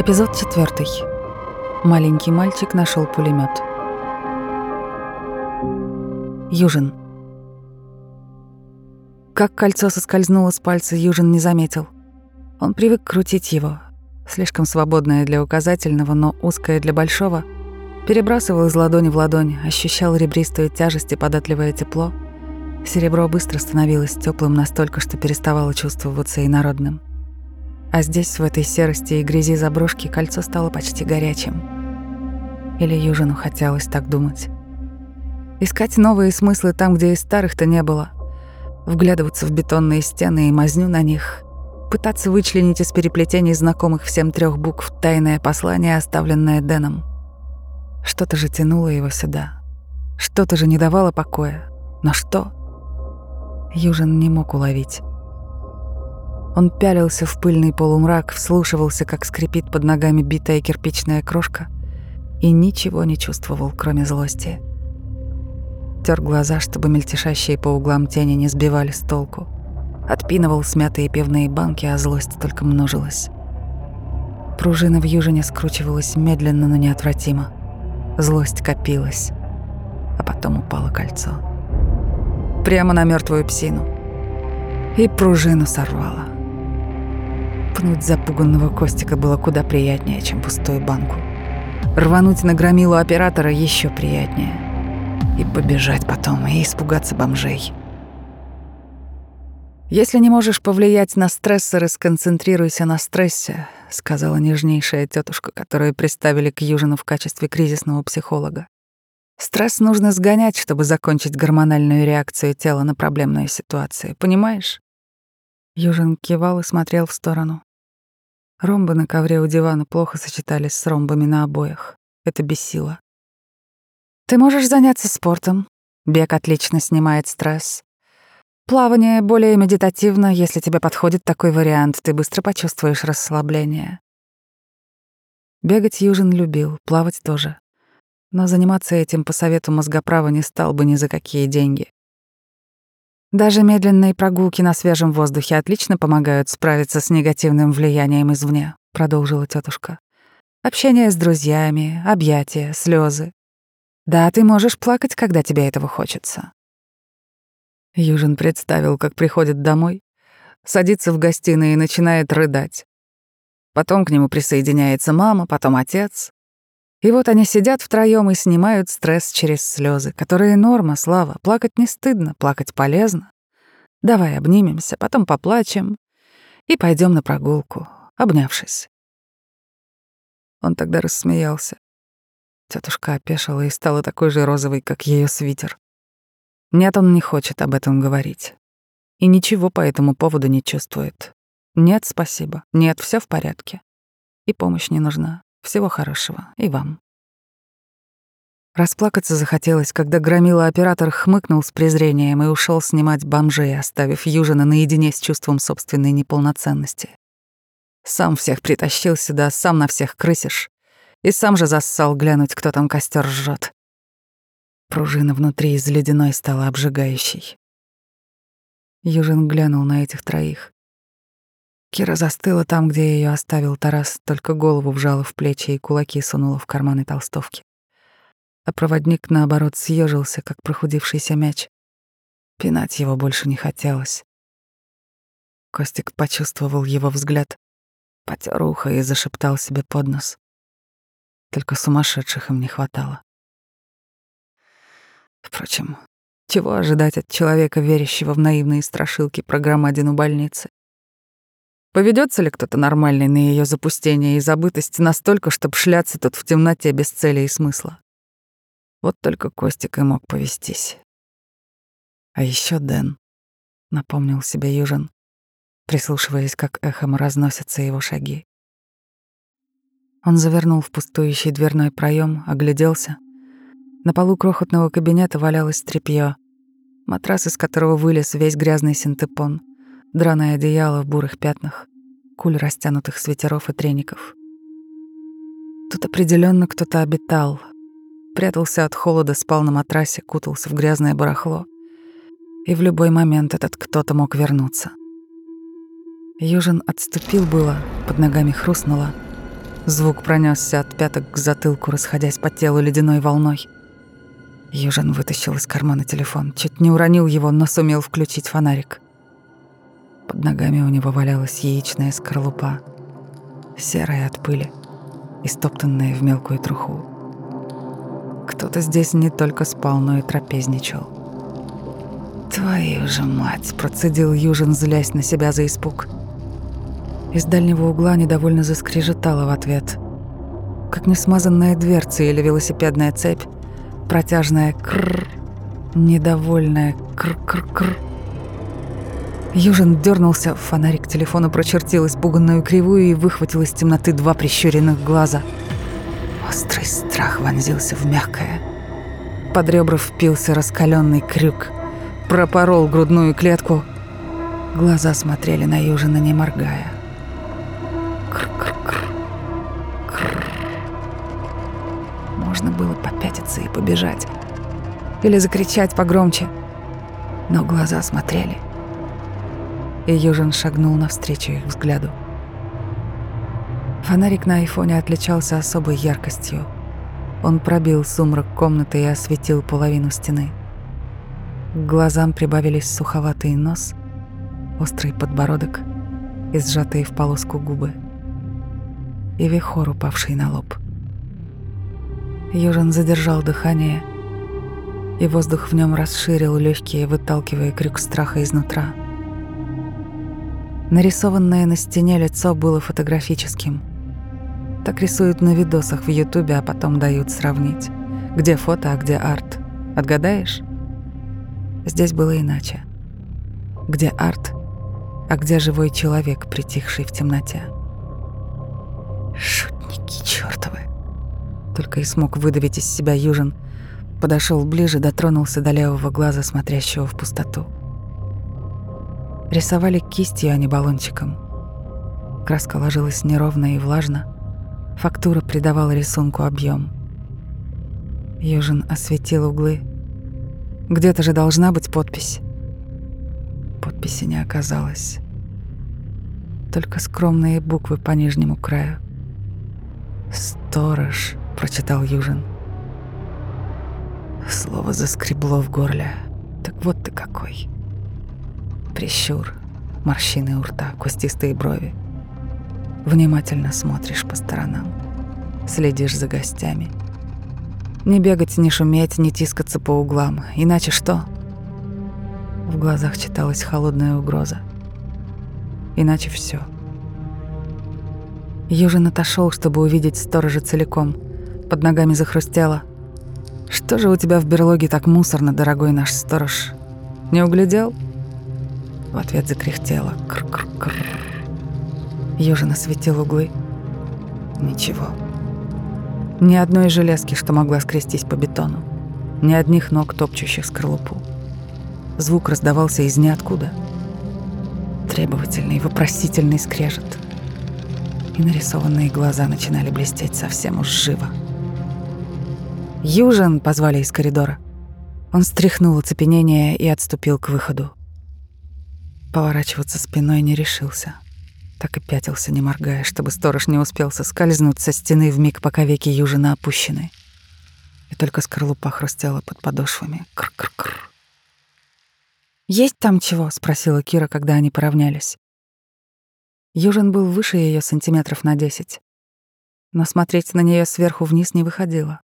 Эпизод четвертый. Маленький мальчик нашел пулемет. Южин. Как кольцо соскользнуло с пальца, Южин не заметил. Он привык крутить его, слишком свободное для указательного, но узкое для большого, перебрасывал из ладони в ладонь, ощущал ребристую тяжесть и податливое тепло. Серебро быстро становилось теплым настолько, что переставало чувствоваться инородным. А здесь, в этой серости и грязи заброшки, кольцо стало почти горячим. Или Южину хотелось так думать. Искать новые смыслы там, где и старых-то не было. Вглядываться в бетонные стены и мазню на них. Пытаться вычленить из переплетений знакомых всем трех букв тайное послание, оставленное Дэном. Что-то же тянуло его сюда. Что-то же не давало покоя. Но что? Южин не мог уловить. Он пялился в пыльный полумрак, вслушивался, как скрипит под ногами битая кирпичная крошка, и ничего не чувствовал, кроме злости. Тер глаза, чтобы мельтешащие по углам тени не сбивали с толку. Отпинывал смятые пивные банки, а злость только множилась. Пружина в южине скручивалась медленно, но неотвратимо. Злость копилась, а потом упало кольцо. Прямо на мертвую псину. И пружину сорвала. Пнуть запуганного Костика было куда приятнее, чем пустую банку. Рвануть на громилу оператора еще приятнее. И побежать потом, и испугаться бомжей. «Если не можешь повлиять на стрессоры, сконцентрируйся на стрессе», сказала нежнейшая тетушка, которую приставили к Южину в качестве кризисного психолога. Стресс нужно сгонять, чтобы закончить гормональную реакцию тела на проблемную ситуацию, понимаешь? Южин кивал и смотрел в сторону. Ромбы на ковре у дивана плохо сочетались с ромбами на обоях. Это бесило. Ты можешь заняться спортом. Бег отлично снимает стресс. Плавание более медитативно, если тебе подходит такой вариант, ты быстро почувствуешь расслабление. Бегать Южин любил, плавать тоже. Но заниматься этим по совету мозгоправа не стал бы ни за какие деньги. Даже медленные прогулки на свежем воздухе отлично помогают справиться с негативным влиянием извне, продолжила тетушка. Общение с друзьями, объятия, слезы. Да, ты можешь плакать, когда тебе этого хочется. Южин представил, как приходит домой, садится в гостиной и начинает рыдать. Потом к нему присоединяется мама, потом отец. И вот они сидят втроем и снимают стресс через слезы, которые норма, слава. Плакать не стыдно, плакать полезно. Давай обнимемся, потом поплачем и пойдем на прогулку, обнявшись. Он тогда рассмеялся. Тетушка опешила и стала такой же розовой, как ее свитер. Нет, он не хочет об этом говорить. И ничего по этому поводу не чувствует. Нет, спасибо. Нет, все в порядке. И помощь не нужна. Всего хорошего. И вам. Расплакаться захотелось, когда громила оператор хмыкнул с презрением и ушел снимать бомжей, оставив Южина наедине с чувством собственной неполноценности. Сам всех притащил сюда, сам на всех крысишь. И сам же зассал глянуть, кто там костер жжет. Пружина внутри из ледяной стала обжигающей. Южин глянул на этих троих. Кира застыла там, где ее оставил Тарас, только голову вжала в плечи и кулаки сунула в карманы толстовки. А проводник, наоборот, съежился, как прохудившийся мяч. Пинать его больше не хотелось. Костик почувствовал его взгляд, потер ухо и зашептал себе под нос. Только сумасшедших им не хватало. Впрочем, чего ожидать от человека, верящего в наивные страшилки про громадину больницы? Поведется ли кто-то нормальный на ее запустение и забытость настолько, чтобы шляться тут в темноте без цели и смысла? Вот только Костик и мог повестись. А еще Дэн, напомнил себе Южин, прислушиваясь, как эхом разносятся его шаги. Он завернул в пустующий дверной проем, огляделся. На полу крохотного кабинета валялось тряпье, матрас, из которого вылез весь грязный синтепон — драное одеяло в бурых пятнах, куль растянутых свитеров и треников. Тут определенно кто-то обитал, прятался от холода, спал на матрасе, кутался в грязное барахло, и в любой момент этот кто-то мог вернуться. Южин отступил было, под ногами хрустнуло, Звук пронесся от пяток к затылку, расходясь по телу ледяной волной. Южин вытащил из кармана телефон, чуть не уронил его, но сумел включить фонарик. Под ногами у него валялась яичная скорлупа, серая от пыли, истоптанная в мелкую труху. Кто-то здесь не только спал, но и трапезничал. «Твою же мать!» — процедил Южин, злясь на себя за испуг. Из дальнего угла недовольно заскрежетало в ответ. Как несмазанная дверца или велосипедная цепь, протяжная крр, недовольная кр-кр-кр. Южин дернулся, фонарик телефона прочертил испуганную кривую и выхватил из темноты два прищуренных глаза. Острый страх вонзился в мягкое. Под ребра впился раскаленный крюк, пропорол грудную клетку. Глаза смотрели на Южина, не моргая. Можно было попятиться и побежать. Или закричать погромче. Но глаза смотрели. И Южин шагнул навстречу их взгляду. Фонарик на айфоне отличался особой яркостью. Он пробил сумрак комнаты и осветил половину стены. К глазам прибавились суховатый нос, острый подбородок и сжатые в полоску губы и вихор, упавший на лоб. Южин задержал дыхание, и воздух в нем расширил легкие, выталкивая крюк страха изнутра. Нарисованное на стене лицо было фотографическим. Так рисуют на видосах в Ютубе, а потом дают сравнить. Где фото, а где арт. Отгадаешь? Здесь было иначе. Где арт, а где живой человек, притихший в темноте. Шутники чертовы. Только и смог выдавить из себя Южин. Подошел ближе, дотронулся до левого глаза, смотрящего в пустоту. Рисовали кистью, а не баллончиком. Краска ложилась неровно и влажно. Фактура придавала рисунку объем. Южин осветил углы. Где-то же должна быть подпись. Подписи не оказалось. Только скромные буквы по нижнему краю. «Сторож», — прочитал Южин. Слово заскребло в горле. Так вот ты какой. Прищур, морщины у рта, кустистые брови. Внимательно смотришь по сторонам, следишь за гостями. Не бегать, не шуметь, не тискаться по углам. Иначе что? В глазах читалась холодная угроза. Иначе все. Южин отошел, чтобы увидеть сторожа целиком. Под ногами захрустело. «Что же у тебя в берлоге так мусорно, дорогой наш сторож? Не углядел?» В ответ закряхтело. Кр-кр-кр. Южин осветил углы. Ничего. Ни одной железки, что могла скрестись по бетону. Ни одних ног, топчущих скорлупу. Звук раздавался из ниоткуда. Требовательный, вопросительный скрежет — и нарисованные глаза начинали блестеть совсем уж живо. «Южин!» — позвали из коридора. Он стряхнул оцепенение и отступил к выходу. Поворачиваться спиной не решился. Так и пятился, не моргая, чтобы сторож не успел соскользнуть со стены в миг, пока веки Южина опущены. И только скорлупа хрустела под подошвами. Кр-кр-кр. «Есть там чего?» — спросила Кира, когда они поравнялись. Южин был выше ее сантиметров на десять. Но смотреть на нее сверху вниз не выходило.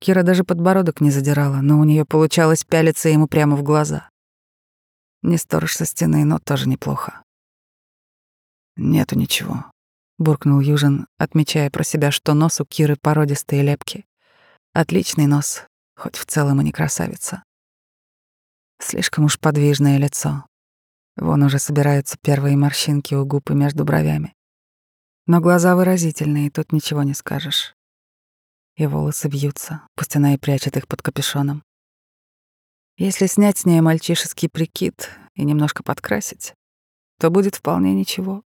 Кира даже подбородок не задирала, но у нее получалось пялиться ему прямо в глаза. Не сторож со стены, но тоже неплохо. «Нету ничего», — буркнул Южин, отмечая про себя, что нос у Киры породистые лепки. Отличный нос, хоть в целом и не красавица. Слишком уж подвижное лицо, Вон уже собираются первые морщинки у губ и между бровями. Но глаза выразительные, тут ничего не скажешь. И волосы вьются, пусть она и прячет их под капюшоном. Если снять с нее мальчишеский прикид и немножко подкрасить, то будет вполне ничего.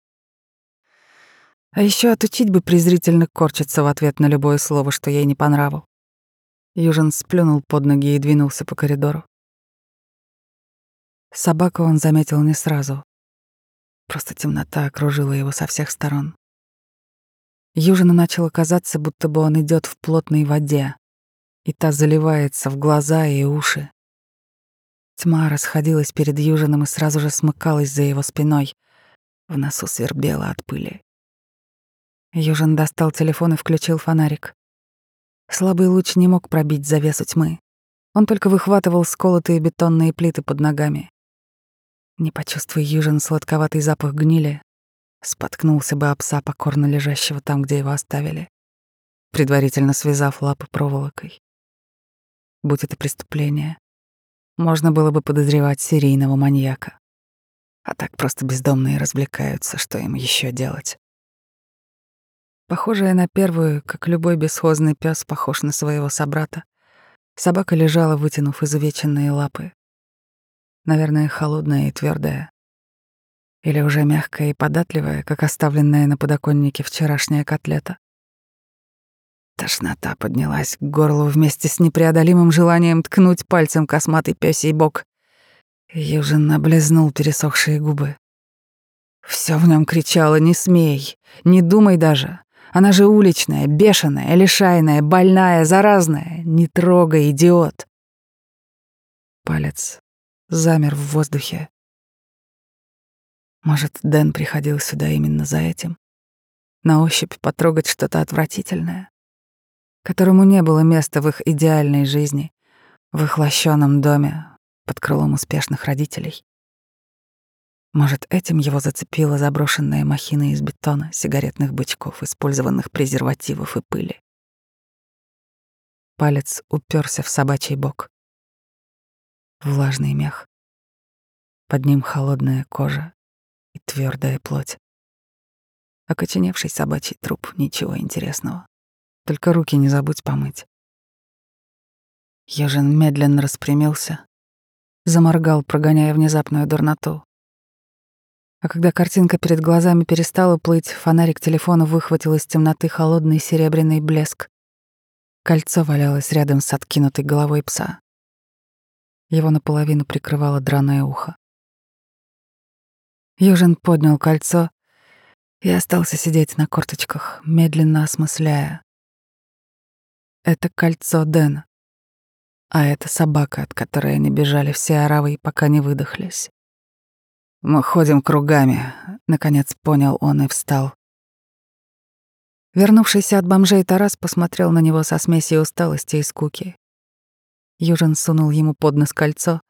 А еще отучить бы презрительно корчиться в ответ на любое слово, что ей не по нраву. Южин сплюнул под ноги и двинулся по коридору. Собаку он заметил не сразу. Просто темнота окружила его со всех сторон. Южину начало казаться, будто бы он идет в плотной воде, и та заливается в глаза и уши. Тьма расходилась перед Южином и сразу же смыкалась за его спиной. В носу свербело от пыли. Южин достал телефон и включил фонарик. Слабый луч не мог пробить завесу тьмы. Он только выхватывал сколотые бетонные плиты под ногами. Не почувствуя Южин сладковатый запах гнили, споткнулся бы об пса, покорно лежащего там, где его оставили, предварительно связав лапы проволокой. Будь это преступление, можно было бы подозревать серийного маньяка. А так просто бездомные развлекаются, что им еще делать. Похожая на первую, как любой бесхозный пес похож на своего собрата, собака лежала, вытянув изувеченные лапы. Наверное, холодная и твердая, Или уже мягкая и податливая, как оставленная на подоконнике вчерашняя котлета. Тошнота поднялась к горлу вместе с непреодолимым желанием ткнуть пальцем косматый пёсий бок. Южин облизнул пересохшие губы. Все в нем кричало «Не смей! Не думай даже! Она же уличная, бешеная, лишайная, больная, заразная! Не трогай, идиот!» Палец замер в воздухе. Может, Дэн приходил сюда именно за этим? На ощупь потрогать что-то отвратительное? Которому не было места в их идеальной жизни, в их лощеном доме под крылом успешных родителей. Может, этим его зацепила заброшенная махина из бетона, сигаретных бычков, использованных презервативов и пыли. Палец уперся в собачий бок. Влажный мех. Под ним холодная кожа и твердая плоть. Окоченевший собачий труп, ничего интересного. Только руки не забудь помыть. Ежин медленно распрямился, заморгал, прогоняя внезапную дурноту. А когда картинка перед глазами перестала плыть, фонарик телефона выхватил из темноты холодный серебряный блеск. Кольцо валялось рядом с откинутой головой пса. Его наполовину прикрывало драное ухо. Южин поднял кольцо и остался сидеть на корточках, медленно осмысляя. Это кольцо Дэна. А это собака, от которой они бежали все оравы, пока не выдохлись. Мы ходим кругами, наконец понял он и встал. Вернувшийся от бомжей Тарас посмотрел на него со смесью усталости и скуки. Южин сунул ему под нос кольцо.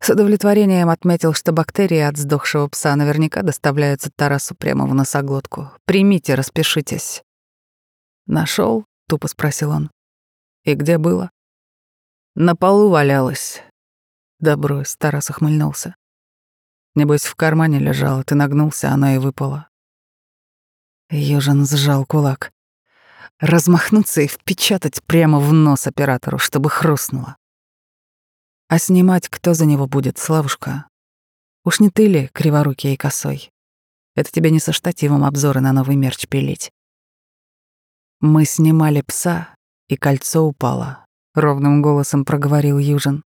С удовлетворением отметил, что бактерии от сдохшего пса наверняка доставляются Тарасу прямо в носоглотку. «Примите, распишитесь». Нашел? тупо спросил он. И где было? На полу валялась. Да брось, Тарас ухмыльнулся. Небось, в кармане лежала, ты нагнулся, она и выпала. Южин сжал кулак. Размахнуться и впечатать прямо в нос оператору, чтобы хрустнуло. А снимать кто за него будет, Славушка? Уж не ты ли, криворукий и косой? Это тебе не со штативом обзоры на новый мерч пилить. Мы снимали пса, и кольцо упало. Ровным голосом проговорил Южин.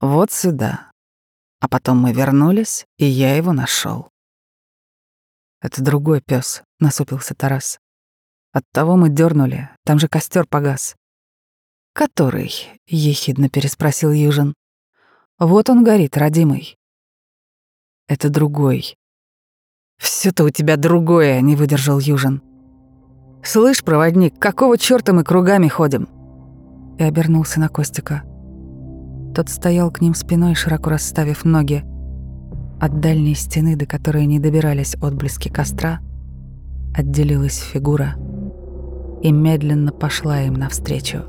Вот сюда. А потом мы вернулись, и я его нашел. Это другой пес, насупился Тарас. От того мы дернули, там же костер погас. Который? ехидно переспросил Южин. Вот он горит, родимый. Это другой. Все то у тебя другое, не выдержал Южин. «Слышь, проводник, какого чёрта мы кругами ходим?» И обернулся на Костика. Тот стоял к ним спиной, широко расставив ноги. От дальней стены, до которой не добирались отблески костра, отделилась фигура и медленно пошла им навстречу.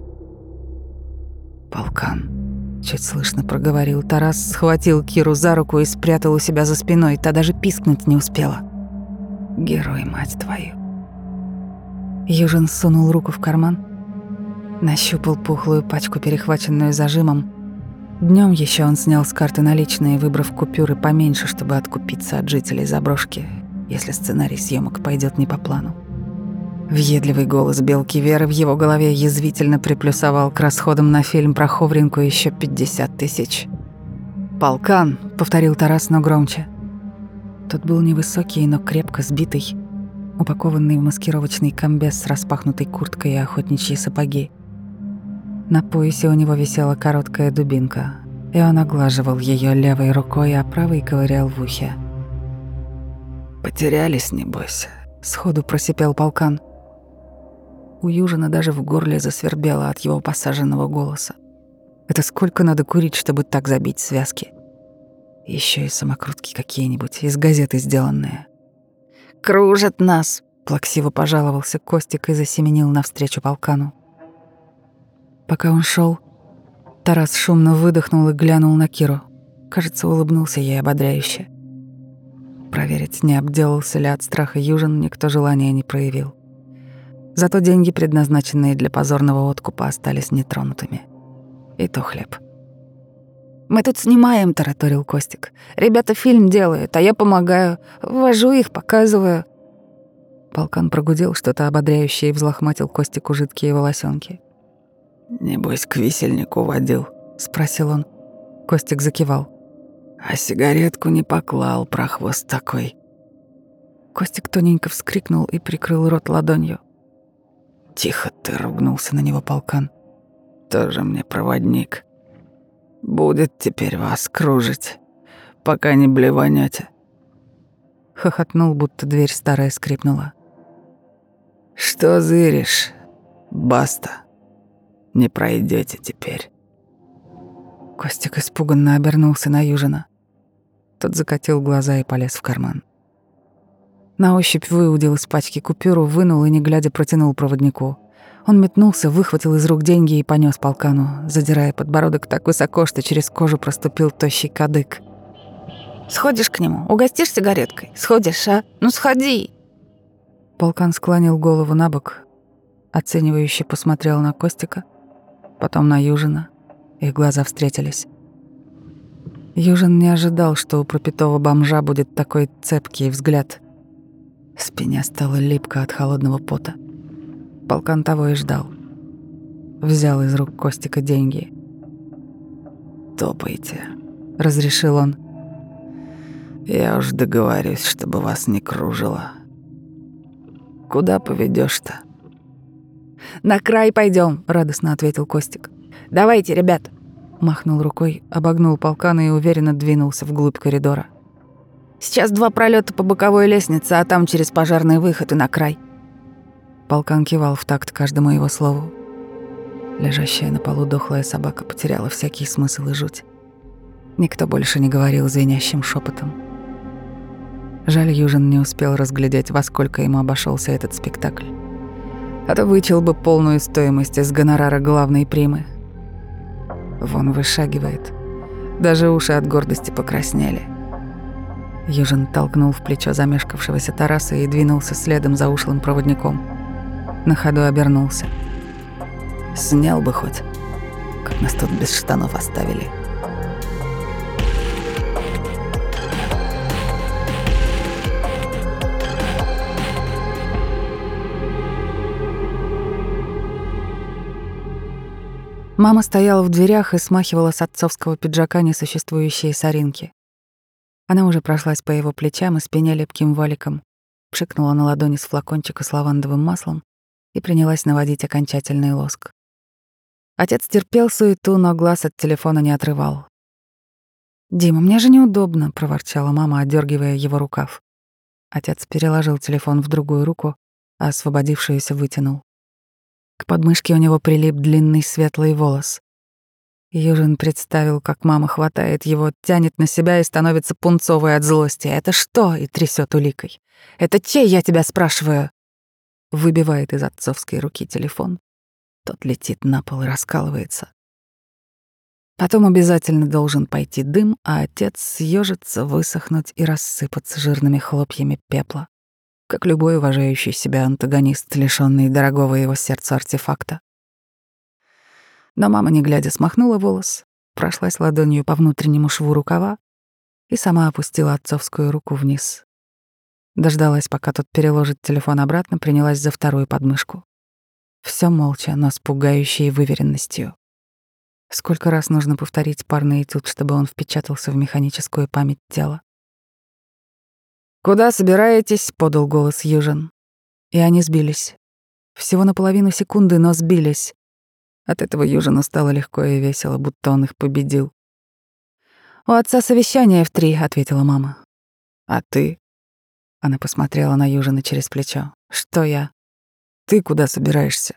«Полкан», — чуть слышно проговорил Тарас, схватил Киру за руку и спрятал у себя за спиной, та даже пискнуть не успела. «Герой, мать твою!» Южин сунул руку в карман, нащупал пухлую пачку, перехваченную зажимом. Днем еще он снял с карты наличные, выбрав купюры поменьше, чтобы откупиться от жителей заброшки, если сценарий съемок пойдет не по плану. Въедливый голос белки Веры в его голове язвительно приплюсовал к расходам на фильм про Ховринку еще 50 тысяч. «Полкан», — повторил Тарас, но громче. Тот был невысокий, но крепко сбитый, упакованный в маскировочный комбез с распахнутой курткой и охотничьи сапоги. На поясе у него висела короткая дубинка, и он оглаживал ее левой рукой, а правой ковырял в ухе. «Потерялись, небось», — сходу просипел полкан. У Южина даже в горле засвербело от его посаженного голоса. Это сколько надо курить, чтобы так забить связки? Еще и самокрутки какие-нибудь, из газеты сделанные. «Кружат нас!» — плаксиво пожаловался Костик и засеменил навстречу полкану. Пока он шел, Тарас шумно выдохнул и глянул на Киру. Кажется, улыбнулся ей ободряюще. Проверить, не обделался ли от страха Южин, никто желания не проявил. Зато деньги, предназначенные для позорного откупа, остались нетронутыми. И то хлеб. «Мы тут снимаем», — тараторил Костик. «Ребята фильм делают, а я помогаю. Ввожу их, показываю». Полкан прогудел что-то ободряющее и взлохматил Костику жидкие волосенки. «Небось, к висельнику водил?» — спросил он. Костик закивал. «А сигаретку не поклал, прохвост такой». Костик тоненько вскрикнул и прикрыл рот ладонью. «Тихо ты!» — ругнулся на него полкан тоже мне проводник. Будет теперь вас кружить, пока не блеванете. Хохотнул, будто дверь старая скрипнула. Что зыришь? Баста. Не пройдете теперь. Костик испуганно обернулся на Южина. Тот закатил глаза и полез в карман. На ощупь выудил из пачки купюру, вынул и, не глядя, протянул проводнику — он метнулся, выхватил из рук деньги и понес полкану, задирая подбородок так высоко, что через кожу проступил тощий кадык. «Сходишь к нему, угостишь сигареткой? Сходишь, а? Ну сходи!» Полкан склонил голову на бок, оценивающе посмотрел на Костика, потом на Южина. Их глаза встретились. Южин не ожидал, что у пропитого бомжа будет такой цепкий взгляд. Спиня стала липко от холодного пота. Полкан того и ждал. Взял из рук Костика деньги. «Топайте», — разрешил он. «Я уж договорюсь, чтобы вас не кружило. Куда поведешь то «На край пойдем, радостно ответил Костик. «Давайте, ребят!» Махнул рукой, обогнул полкана и уверенно двинулся вглубь коридора. «Сейчас два пролета по боковой лестнице, а там через пожарный выход и на край». Полкан кивал в такт каждому его слову. Лежащая на полу дохлая собака потеряла всякий смысл и жуть. Никто больше не говорил звенящим шепотом. Жаль, Южин не успел разглядеть, во сколько ему обошелся этот спектакль. А то вычел бы полную стоимость из гонорара главной примы. Вон вышагивает. Даже уши от гордости покраснели. Южин толкнул в плечо замешкавшегося Тараса и двинулся следом за ушлым проводником — на ходу обернулся. Снял бы хоть, как нас тут без штанов оставили. Мама стояла в дверях и смахивала с отцовского пиджака несуществующие соринки. Она уже прошлась по его плечам и спине лепким валиком, пшикнула на ладони с флакончика с лавандовым маслом и принялась наводить окончательный лоск. Отец терпел суету, но глаз от телефона не отрывал. «Дима, мне же неудобно», — проворчала мама, отдергивая его рукав. Отец переложил телефон в другую руку, а освободившуюся вытянул. К подмышке у него прилип длинный светлый волос. Южин представил, как мама хватает его, тянет на себя и становится пунцовой от злости. «Это что?» — и трясет уликой. «Это чей, я тебя спрашиваю?» Выбивает из отцовской руки телефон. Тот летит на пол и раскалывается. Потом обязательно должен пойти дым, а отец съежится, высохнуть и рассыпаться жирными хлопьями пепла, как любой уважающий себя антагонист, лишённый дорогого его сердцу артефакта. Но мама, не глядя, смахнула волос, прошлась ладонью по внутреннему шву рукава и сама опустила отцовскую руку вниз, Дождалась, пока тот переложит телефон обратно, принялась за вторую подмышку. Все молча, но с пугающей выверенностью. Сколько раз нужно повторить парный этюд, чтобы он впечатался в механическую память тела? «Куда собираетесь?» — подал голос Южин. И они сбились. Всего на половину секунды, но сбились. От этого Южину стало легко и весело, будто он их победил. «У отца совещание в три», — ответила мама. «А ты?» Она посмотрела на Южина через плечо. «Что я?» «Ты куда собираешься?»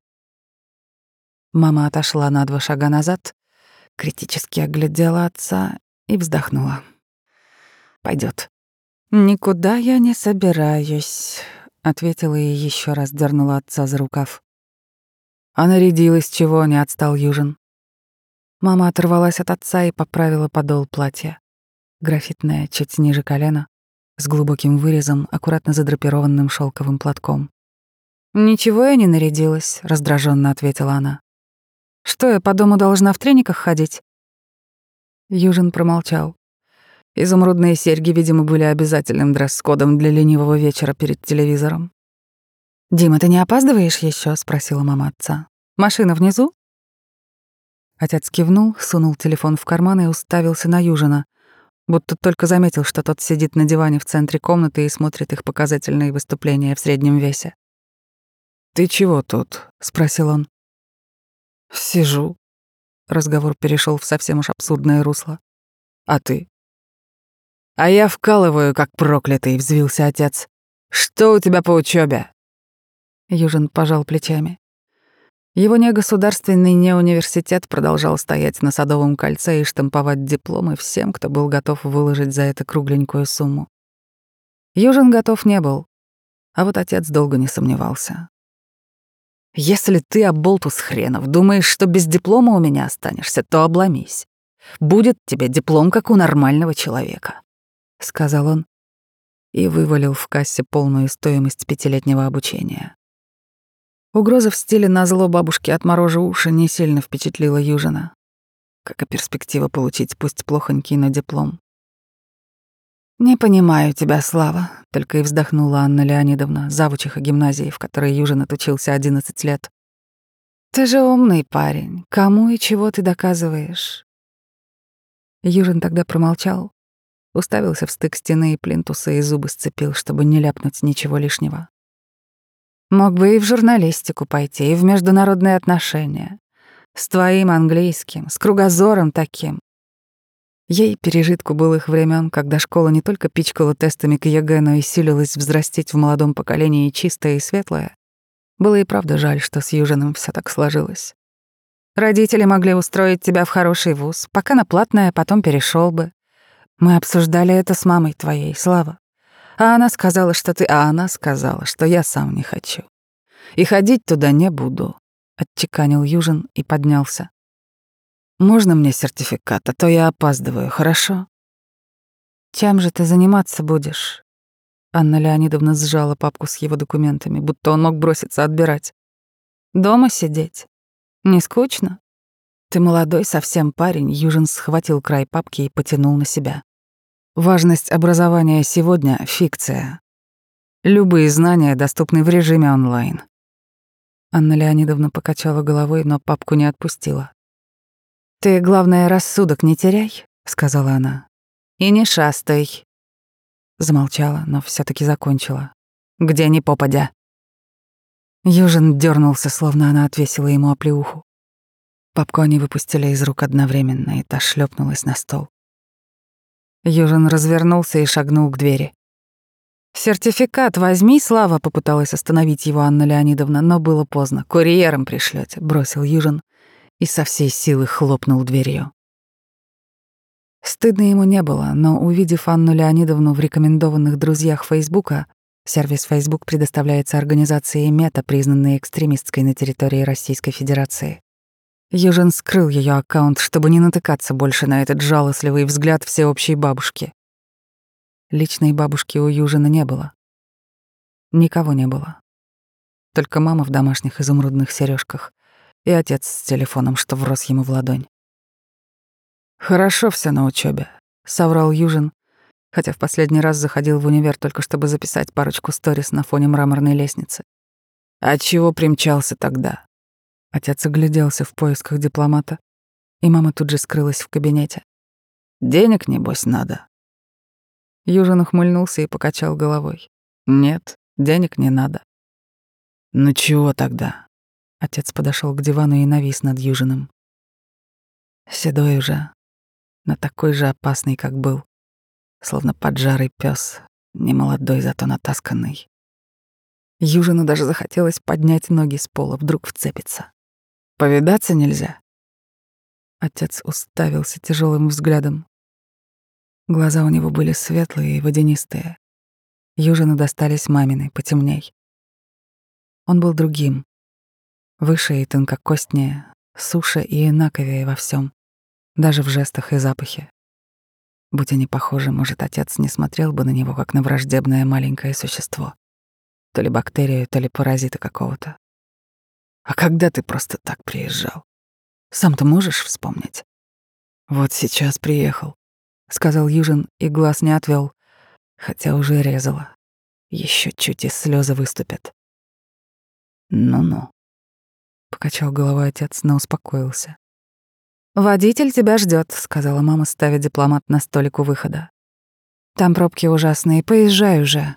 Мама отошла на два шага назад, критически оглядела отца и вздохнула. Пойдет. «Никуда я не собираюсь», — ответила и еще раз дернула отца за рукав. А нарядилась чего, не отстал Южин. Мама оторвалась от отца и поправила подол платья. Графитное, чуть ниже колена, с глубоким вырезом, аккуратно задрапированным шелковым платком. «Ничего я не нарядилась», — раздраженно ответила она. «Что, я по дому должна в трениках ходить?» Южин промолчал. Изумрудные серьги, видимо, были обязательным дресс-кодом для ленивого вечера перед телевизором. «Дима, ты не опаздываешь еще? спросила мама отца. «Машина внизу?» Отец кивнул, сунул телефон в карман и уставился на Южина, будто только заметил, что тот сидит на диване в центре комнаты и смотрит их показательные выступления в среднем весе. «Ты чего тут?» — спросил он. «Сижу». Разговор перешел в совсем уж абсурдное русло. «А ты?» «А я вкалываю, как проклятый», — взвился отец. «Что у тебя по учебе? Южин пожал плечами. Его негосударственный неуниверситет продолжал стоять на Садовом кольце и штамповать дипломы всем, кто был готов выложить за это кругленькую сумму. Южин готов не был, а вот отец долго не сомневался. «Если ты, оболтус хренов, думаешь, что без диплома у меня останешься, то обломись. Будет тебе диплом, как у нормального человека», — сказал он и вывалил в кассе полную стоимость пятилетнего обучения. Угроза в стиле «назло бабушке отморожу уши» не сильно впечатлила Южина, как и перспектива получить пусть плохонький, но диплом. «Не понимаю тебя, Слава», — только и вздохнула Анна Леонидовна, завучиха гимназии, в которой Южин отучился 11 лет. «Ты же умный парень. Кому и чего ты доказываешь?» Южин тогда промолчал, уставился в стык стены и плинтуса и зубы сцепил, чтобы не ляпнуть ничего лишнего. Мог бы и в журналистику пойти, и в международные отношения. С твоим английским, с кругозором таким. Ей пережитку былых времен, когда школа не только пичкала тестами к ЕГЭ, но и силилась взрастить в молодом поколении чистое и светлое. Было и правда жаль, что с Южином все так сложилось. Родители могли устроить тебя в хороший вуз, пока на платное, потом перешел бы. Мы обсуждали это с мамой твоей, Слава. А она сказала, что ты... А она сказала, что я сам не хочу. И ходить туда не буду. Отчеканил Южин и поднялся. Можно мне сертификат, а то я опаздываю, хорошо? Чем же ты заниматься будешь? Анна Леонидовна сжала папку с его документами, будто он мог броситься отбирать. Дома сидеть? Не скучно? Ты молодой совсем парень, Южин схватил край папки и потянул на себя. Важность образования сегодня — фикция. Любые знания доступны в режиме онлайн. Анна Леонидовна покачала головой, но папку не отпустила. «Ты, главное, рассудок не теряй», — сказала она. «И не шастай». Замолчала, но все таки закончила. «Где ни попадя». Южин дернулся, словно она отвесила ему оплеуху. Папку они выпустили из рук одновременно, и та шлепнулась на стол. Южин развернулся и шагнул к двери. «Сертификат возьми, Слава», — попыталась остановить его Анна Леонидовна, но было поздно. «Курьером пришлете», — бросил Южин и со всей силы хлопнул дверью. Стыдно ему не было, но, увидев Анну Леонидовну в рекомендованных друзьях Фейсбука, сервис Facebook предоставляется организации Мета, признанной экстремистской на территории Российской Федерации. Южин скрыл ее аккаунт, чтобы не натыкаться больше на этот жалостливый взгляд всеобщей бабушки. Личной бабушки у Южина не было. Никого не было. Только мама в домашних изумрудных сережках и отец с телефоном, что врос ему в ладонь. «Хорошо все на учебе, соврал Южин, хотя в последний раз заходил в универ только чтобы записать парочку сторис на фоне мраморной лестницы. «А чего примчался тогда?» Отец огляделся в поисках дипломата, и мама тут же скрылась в кабинете. «Денег, небось, надо». Южин ухмыльнулся и покачал головой. «Нет, денег не надо. Ну чего тогда? Отец подошел к дивану и навис над Южиным. Седой уже, но такой же опасный, как был. Словно поджарый пес, немолодой, зато натасканный. Южину даже захотелось поднять ноги с пола, вдруг вцепиться. «Повидаться нельзя?» Отец уставился тяжелым взглядом. Глаза у него были светлые и водянистые. Южину достались мамины, потемней. Он был другим, выше и тонкокостнее, суше и инаковее во всем, даже в жестах и запахе. Будь они похожи, может, отец не смотрел бы на него, как на враждебное маленькое существо. То ли бактерию, то ли паразита какого-то. А когда ты просто так приезжал? Сам ты можешь вспомнить? Вот сейчас приехал, сказал Южин и глаз не отвел, хотя уже резало. Еще чуть и слезы выступят. Ну-ну. Покачал головой отец, но успокоился. «Водитель тебя ждет, сказала мама, ставя дипломат на столик у выхода. «Там пробки ужасные, поезжай уже».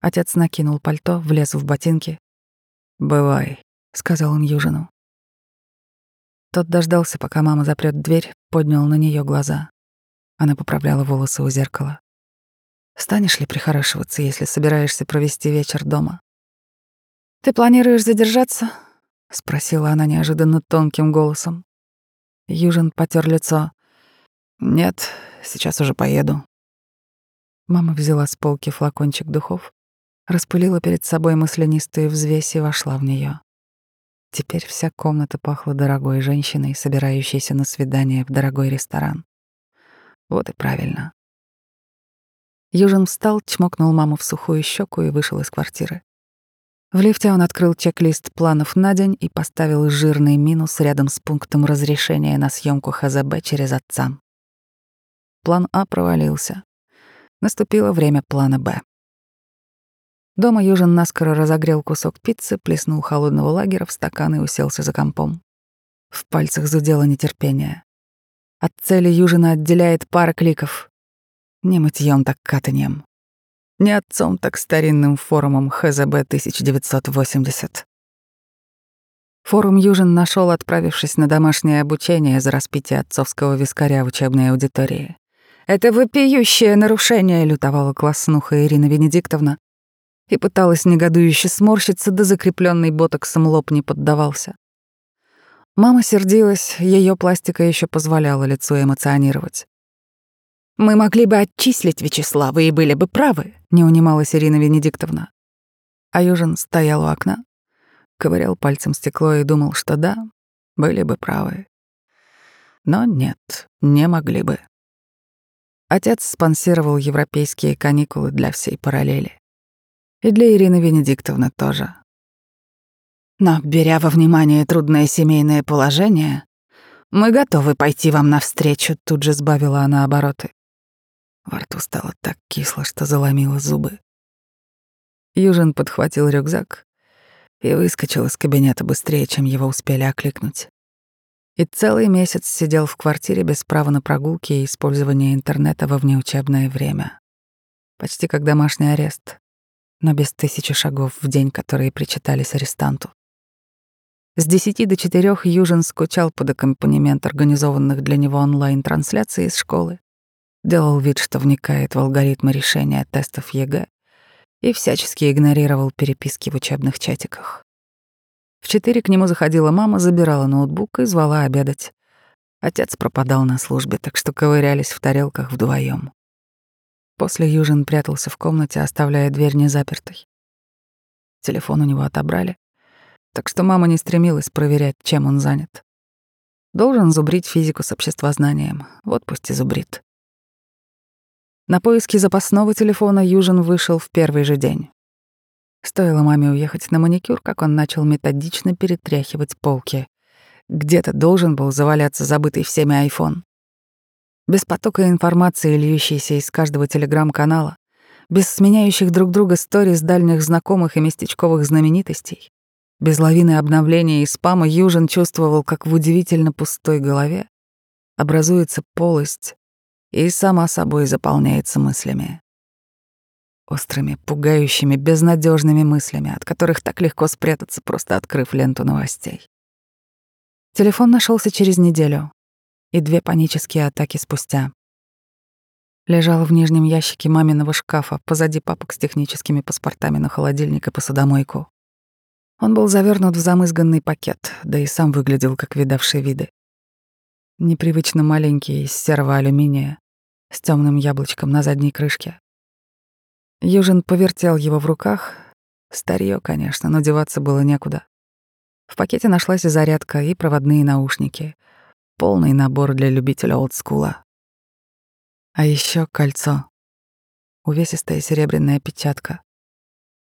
Отец накинул пальто, влез в ботинки. «Бывай», — сказал он Южину. Тот дождался, пока мама запрет дверь, поднял на нее глаза. Она поправляла волосы у зеркала. «Станешь ли прихорашиваться, если собираешься провести вечер дома?» «Ты планируешь задержаться?» — спросила она неожиданно тонким голосом. Южин потер лицо. «Нет, сейчас уже поеду». Мама взяла с полки флакончик духов, распылила перед собой маслянистую взвесь и вошла в нее. Теперь вся комната пахла дорогой женщиной, собирающейся на свидание в дорогой ресторан. Вот и правильно. Южин встал, чмокнул маму в сухую щеку и вышел из квартиры. В лифте он открыл чек-лист планов на день и поставил жирный минус рядом с пунктом разрешения на съемку ХЗБ через отца. План А провалился. Наступило время плана Б. Дома Южин наскоро разогрел кусок пиццы, плеснул холодного лагера в стакан и уселся за компом. В пальцах зудело нетерпение. От цели Южина отделяет пара кликов. Не мытьем, так катаньем. Не отцом, так старинным форумом ХЗБ 1980. Форум Южин нашел, отправившись на домашнее обучение за распитие отцовского вискаря в учебной аудитории. «Это вопиющее нарушение», — лютовала класснуха Ирина Венедиктовна, и пыталась негодующе сморщиться, да закрепленный ботоксом лоб не поддавался. Мама сердилась, ее пластика еще позволяла лицу эмоционировать. «Мы могли бы отчислить Вячеслава и были бы правы», — не унималась Ирина Венедиктовна. А Южин стоял у окна, ковырял пальцем стекло и думал, что да, были бы правы. Но нет, не могли бы. Отец спонсировал европейские каникулы для всей параллели. И для Ирины Венедиктовны тоже. Но, беря во внимание трудное семейное положение, мы готовы пойти вам навстречу, тут же сбавила она обороты. Во рту стало так кисло, что заломило зубы. Южин подхватил рюкзак и выскочил из кабинета быстрее, чем его успели окликнуть. И целый месяц сидел в квартире без права на прогулки и использование интернета во внеучебное время. Почти как домашний арест но без тысячи шагов в день, которые причитались арестанту. С десяти до четырех Южин скучал под аккомпанемент организованных для него онлайн-трансляций из школы, делал вид, что вникает в алгоритмы решения тестов ЕГЭ и всячески игнорировал переписки в учебных чатиках. В четыре к нему заходила мама, забирала ноутбук и звала обедать. Отец пропадал на службе, так что ковырялись в тарелках вдвоем. После Южин прятался в комнате, оставляя дверь незапертой. Телефон у него отобрали, так что мама не стремилась проверять, чем он занят. Должен зубрить физику с обществознанием, вот пусть и зубрит. На поиски запасного телефона Южин вышел в первый же день. Стоило маме уехать на маникюр, как он начал методично перетряхивать полки. Где-то должен был заваляться забытый всеми айфон. Без потока информации, льющейся из каждого телеграм-канала, без сменяющих друг друга сториз дальних знакомых и местечковых знаменитостей, без лавины обновления и спама Южин чувствовал, как в удивительно пустой голове образуется полость и сама собой заполняется мыслями. острыми, пугающими, безнадежными мыслями, от которых так легко спрятаться, просто открыв ленту новостей. Телефон нашелся через неделю и две панические атаки спустя. Лежал в нижнем ящике маминого шкафа, позади папок с техническими паспортами на холодильник и посудомойку. Он был завернут в замызганный пакет, да и сам выглядел как видавший виды. Непривычно маленький, из серого алюминия, с темным яблочком на задней крышке. Южин повертел его в руках. Старье, конечно, но деваться было некуда. В пакете нашлась и зарядка, и проводные наушники. Полный набор для любителя олдскула. А еще кольцо. Увесистая серебряная печатка.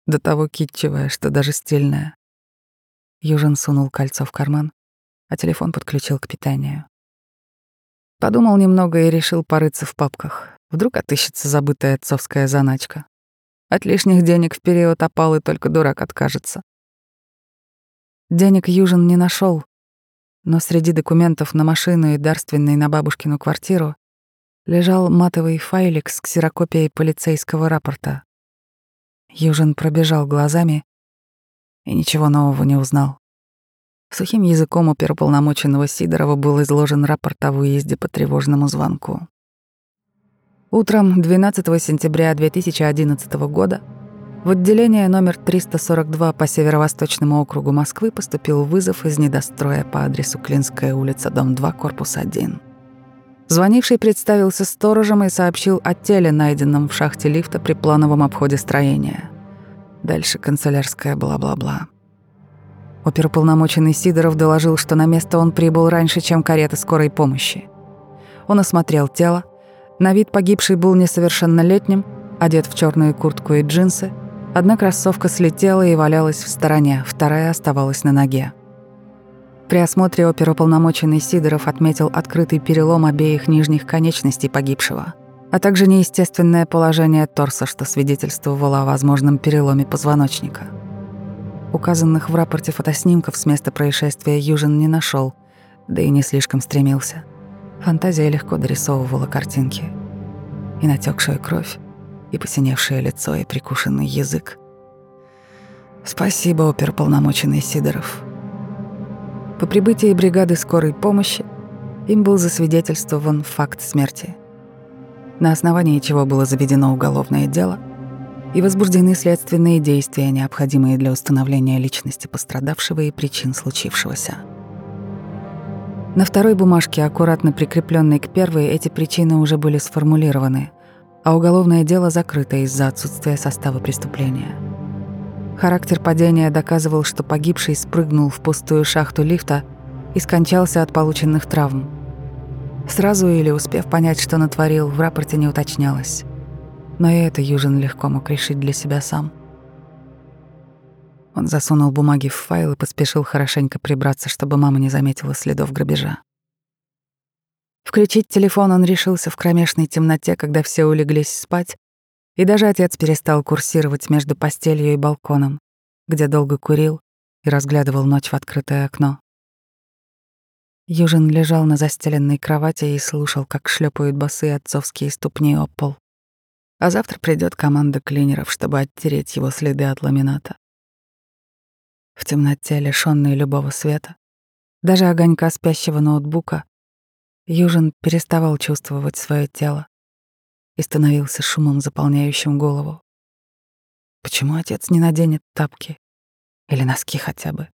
До того китчевая, что даже стильная. Южин сунул кольцо в карман, а телефон подключил к питанию. Подумал немного и решил порыться в папках. Вдруг отыщется забытая отцовская заначка. От лишних денег в период опалы только дурак откажется. Денег Южин не нашел, но среди документов на машину и дарственной на бабушкину квартиру лежал матовый файлик с ксерокопией полицейского рапорта. Южин пробежал глазами и ничего нового не узнал. Сухим языком оперуполномоченного Сидорова был изложен рапорт о выезде по тревожному звонку. Утром 12 сентября 2011 года в отделение номер 342 по Северо-Восточному округу Москвы поступил вызов из недостроя по адресу Клинская улица, дом 2, корпус 1. Звонивший представился сторожем и сообщил о теле, найденном в шахте лифта при плановом обходе строения. Дальше канцелярская бла-бла-бла. Оперуполномоченный Сидоров доложил, что на место он прибыл раньше, чем карета скорой помощи. Он осмотрел тело. На вид погибший был несовершеннолетним, одет в черную куртку и джинсы. Одна кроссовка слетела и валялась в стороне, вторая оставалась на ноге. При осмотре оперуполномоченный Сидоров отметил открытый перелом обеих нижних конечностей погибшего, а также неестественное положение торса, что свидетельствовало о возможном переломе позвоночника. Указанных в рапорте фотоснимков с места происшествия Южин не нашел, да и не слишком стремился. Фантазия легко дорисовывала картинки. И натекшую кровь, и посиневшее лицо, и прикушенный язык. Спасибо, оперполномоченный Сидоров. По прибытии бригады скорой помощи им был засвидетельствован факт смерти, на основании чего было заведено уголовное дело и возбуждены следственные действия, необходимые для установления личности пострадавшего и причин случившегося. На второй бумажке, аккуратно прикрепленной к первой, эти причины уже были сформулированы, а уголовное дело закрыто из-за отсутствия состава преступления. Характер падения доказывал, что погибший спрыгнул в пустую шахту лифта и скончался от полученных травм. Сразу или успев понять, что натворил, в рапорте не уточнялось. Но и это Южин легко мог решить для себя сам. Он засунул бумаги в файл и поспешил хорошенько прибраться, чтобы мама не заметила следов грабежа. Включить телефон он решился в кромешной темноте, когда все улеглись спать, и даже отец перестал курсировать между постелью и балконом, где долго курил и разглядывал ночь в открытое окно. Южин лежал на застеленной кровати и слушал, как шлепают босые отцовские ступни о пол. А завтра придет команда клинеров, чтобы оттереть его следы от ламината. В темноте, лишённой любого света, даже огонька спящего ноутбука, Южин переставал чувствовать свое тело и становился шумом, заполняющим голову. Почему отец не наденет тапки? Или носки хотя бы?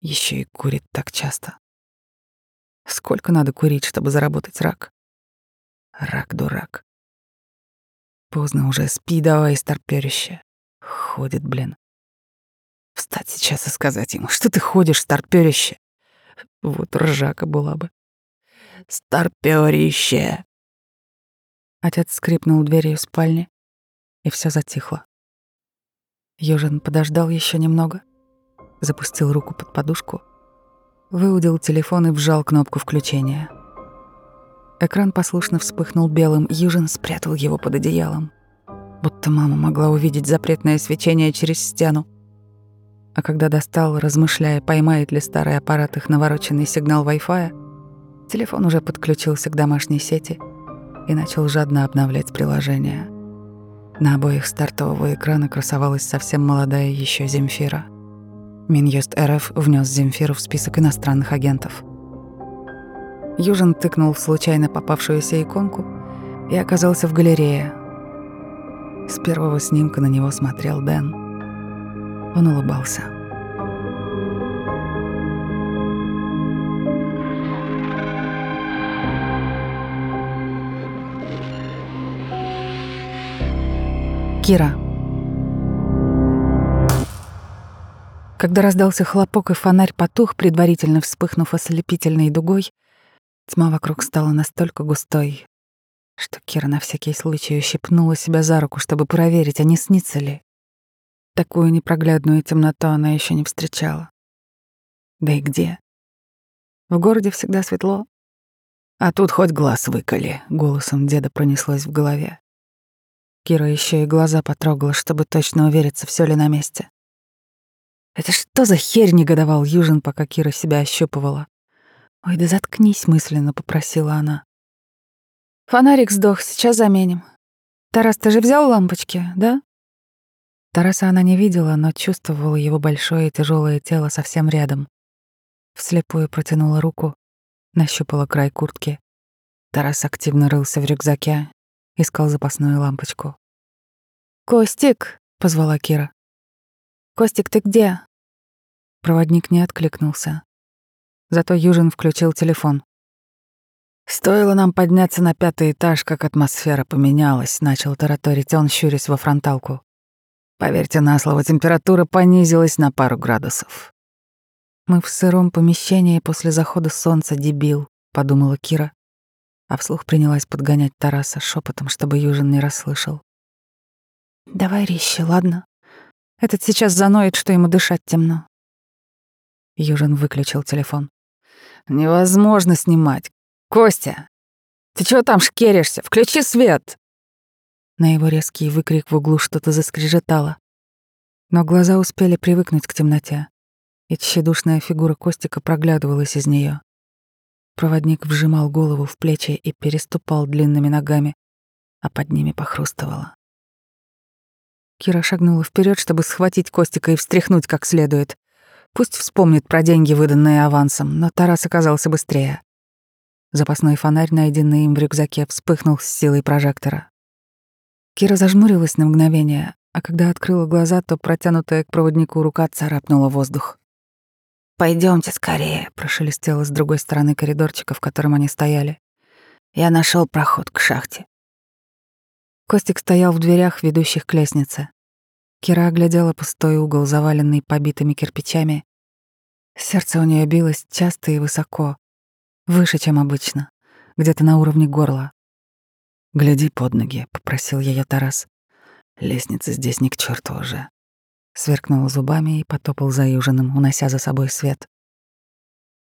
Еще и курит так часто. Сколько надо курить, чтобы заработать рак? Рак-дурак. Поздно уже, спи давай, старпёрище. Ходит, блин. Встать сейчас и сказать ему, что ты ходишь, старпёрище. Вот ржака была бы. Старпёрище. Отец скрипнул дверью спальни, и все затихло. Южин подождал еще немного, запустил руку под подушку, выудил телефон и вжал кнопку включения. Экран послушно вспыхнул белым, Южин спрятал его под одеялом, будто мама могла увидеть запретное свечение через стену. А когда достал, размышляя, поймает ли старый аппарат их навороченный сигнал Wi-Fi, телефон уже подключился к домашней сети — и начал жадно обновлять приложение. На обоих стартового экрана красовалась совсем молодая еще Земфира. Минюст РФ внес Земфиру в список иностранных агентов. Южин тыкнул в случайно попавшуюся иконку и оказался в галерее. С первого снимка на него смотрел Дэн. Он улыбался. Кира. Когда раздался хлопок и фонарь потух, предварительно вспыхнув ослепительной дугой, тьма вокруг стала настолько густой, что Кира на всякий случай ущипнула себя за руку, чтобы проверить, а не снится ли. Такую непроглядную темноту она еще не встречала. Да и где? В городе всегда светло. А тут хоть глаз выколи, голосом деда пронеслось в голове. Кира еще и глаза потрогала, чтобы точно увериться, все ли на месте. «Это что за херь?» — негодовал Южин, пока Кира себя ощупывала. «Ой, да заткнись», — мысленно попросила она. «Фонарик сдох, сейчас заменим. Тарас, ты же взял лампочки, да?» Тараса она не видела, но чувствовала его большое и тяжелое тело совсем рядом. Вслепую протянула руку, нащупала край куртки. Тарас активно рылся в рюкзаке, искал запасную лампочку. «Костик!» — позвала Кира. «Костик, ты где?» Проводник не откликнулся. Зато Южин включил телефон. «Стоило нам подняться на пятый этаж, как атмосфера поменялась», — начал тараторить он, щурясь во фронталку. «Поверьте на слово, температура понизилась на пару градусов». «Мы в сыром помещении после захода солнца, дебил», — подумала Кира а вслух принялась подгонять Тараса шепотом, чтобы Южин не расслышал. «Давай резче, ладно? Этот сейчас заноет, что ему дышать темно». Южин выключил телефон. «Невозможно снимать. Костя, ты чего там шкеришься? Включи свет!» На его резкий выкрик в углу что-то заскрежетало. Но глаза успели привыкнуть к темноте, и тщедушная фигура Костика проглядывалась из нее. Проводник вжимал голову в плечи и переступал длинными ногами, а под ними похрустывало. Кира шагнула вперед, чтобы схватить Костика и встряхнуть как следует. Пусть вспомнит про деньги, выданные авансом, но Тарас оказался быстрее. Запасной фонарь, найденный им в рюкзаке, вспыхнул с силой прожектора. Кира зажмурилась на мгновение, а когда открыла глаза, то протянутая к проводнику рука царапнула воздух. Пойдемте скорее, прошелестело с другой стороны коридорчика, в котором они стояли. Я нашел проход к шахте. Костик стоял в дверях, ведущих к лестнице. Кира оглядела пустой угол, заваленный побитыми кирпичами. Сердце у нее билось часто и высоко, выше, чем обычно, где-то на уровне горла. «Гляди под ноги», — попросил ее Тарас. «Лестница здесь ни к черту уже» сверкнул зубами и потопал за Южиным, унося за собой свет.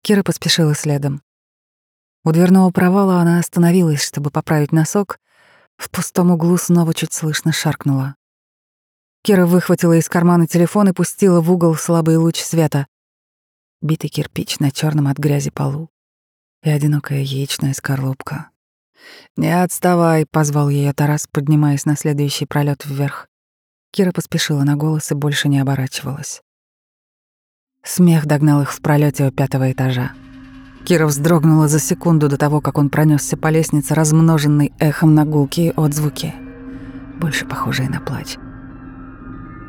Кира поспешила следом. У дверного провала она остановилась, чтобы поправить носок. В пустом углу снова чуть слышно шаркнула. Кира выхватила из кармана телефон и пустила в угол слабый луч света. Битый кирпич на черном от грязи полу и одинокая яичная скорлупка. «Не отставай», — позвал ее Тарас, поднимаясь на следующий пролет вверх. Кира поспешила на голос и больше не оборачивалась. Смех догнал их в пролете у пятого этажа. Кира вздрогнула за секунду до того, как он пронесся по лестнице, размноженный эхом на гулкие отзвуки, больше похожие на плач.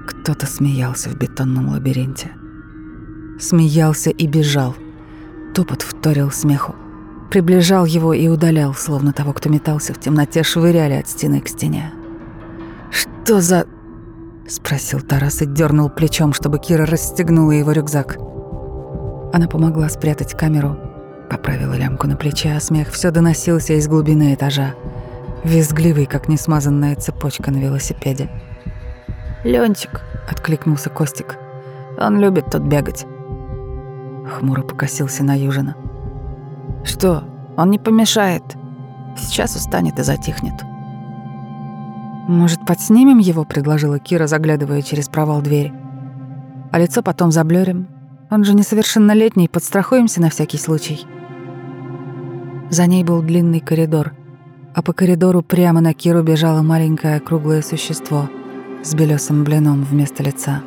Кто-то смеялся в бетонном лабиринте. Смеялся и бежал. Топот вторил смеху. Приближал его и удалял, словно того, кто метался в темноте, швыряли от стены к стене. «Что за...» — спросил Тарас и дернул плечом, чтобы Кира расстегнула его рюкзак. Она помогла спрятать камеру, поправила лямку на плече, а смех все доносился из глубины этажа, визгливый, как несмазанная цепочка на велосипеде. «Ленчик», — откликнулся Костик. «Он любит тут бегать». Хмуро покосился на Южина. «Что? Он не помешает. Сейчас устанет и затихнет». «Может, подснимем его?» — предложила Кира, заглядывая через провал двери. «А лицо потом заблюрим. Он же несовершеннолетний, подстрахуемся на всякий случай». За ней был длинный коридор, а по коридору прямо на Киру бежало маленькое круглое существо с белесым блином вместо лица.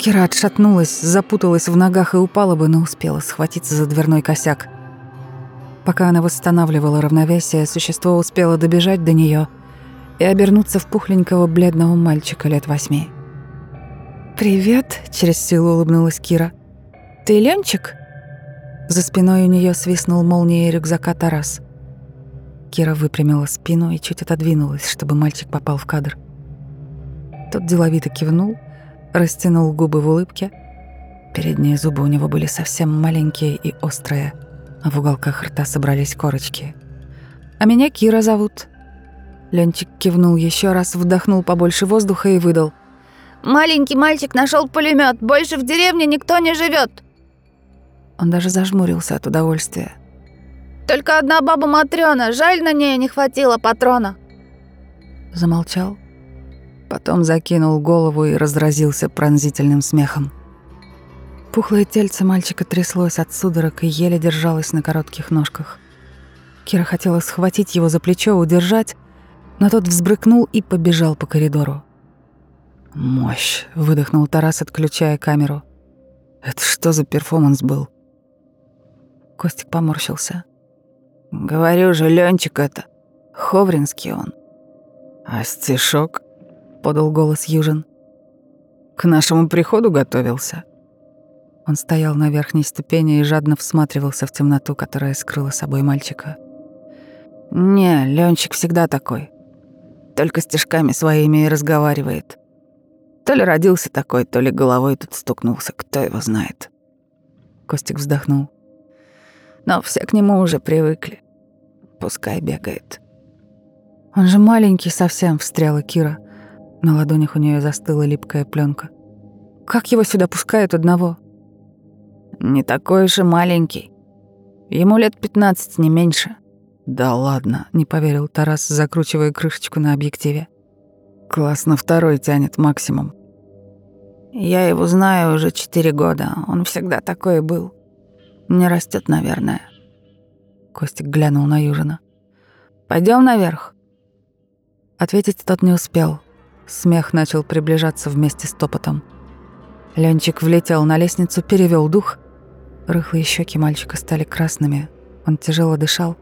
Кира отшатнулась, запуталась в ногах и упала бы, но успела схватиться за дверной косяк. Пока она восстанавливала равновесие, существо успело добежать до нее и обернуться в пухленького бледного мальчика лет восьми. «Привет», — через силу улыбнулась Кира. «Ты Ленчик?» За спиной у нее свистнул молнией рюкзака Тарас. Кира выпрямила спину и чуть отодвинулась, чтобы мальчик попал в кадр. Тот деловито кивнул, растянул губы в улыбке. Передние зубы у него были совсем маленькие и острые, а в уголках рта собрались корочки. «А меня Кира зовут». Ленчик кивнул еще раз, вдохнул побольше воздуха и выдал. «Маленький мальчик нашел пулемет. Больше в деревне никто не живет. Он даже зажмурился от удовольствия. Только одна баба Матрёна, жаль, на нее не хватило патрона. Замолчал, потом закинул голову и разразился пронзительным смехом. Пухлое тельце мальчика тряслось от судорог и еле держалось на коротких ножках. Кира хотела схватить его за плечо, удержать, но тот взбрыкнул и побежал по коридору. «Мощь!» — выдохнул Тарас, отключая камеру. «Это что за перформанс был?» Костик поморщился. Говорю же, Ленчик это. Ховринский он. А стишок? Подал голос Южин. К нашему приходу готовился. Он стоял на верхней ступени и жадно всматривался в темноту, которая скрыла собой мальчика. «Не, Ленчик всегда такой. Только стишками своими и разговаривает. То ли родился такой, то ли головой тут стукнулся, кто его знает». Костик вздохнул но все к нему уже привыкли. Пускай бегает. Он же маленький совсем, встряла Кира. На ладонях у нее застыла липкая пленка. Как его сюда пускают одного? Не такой и маленький. Ему лет пятнадцать, не меньше. Да ладно, не поверил Тарас, закручивая крышечку на объективе. Класс на второй тянет максимум. Я его знаю уже четыре года. Он всегда такой был. Не растет, наверное. Костик глянул на Южина. Пойдем наверх. Ответить тот не успел. Смех начал приближаться вместе с топотом. Ленчик влетел на лестницу, перевел дух. Рыхлые щеки мальчика стали красными. Он тяжело дышал.